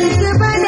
Bye.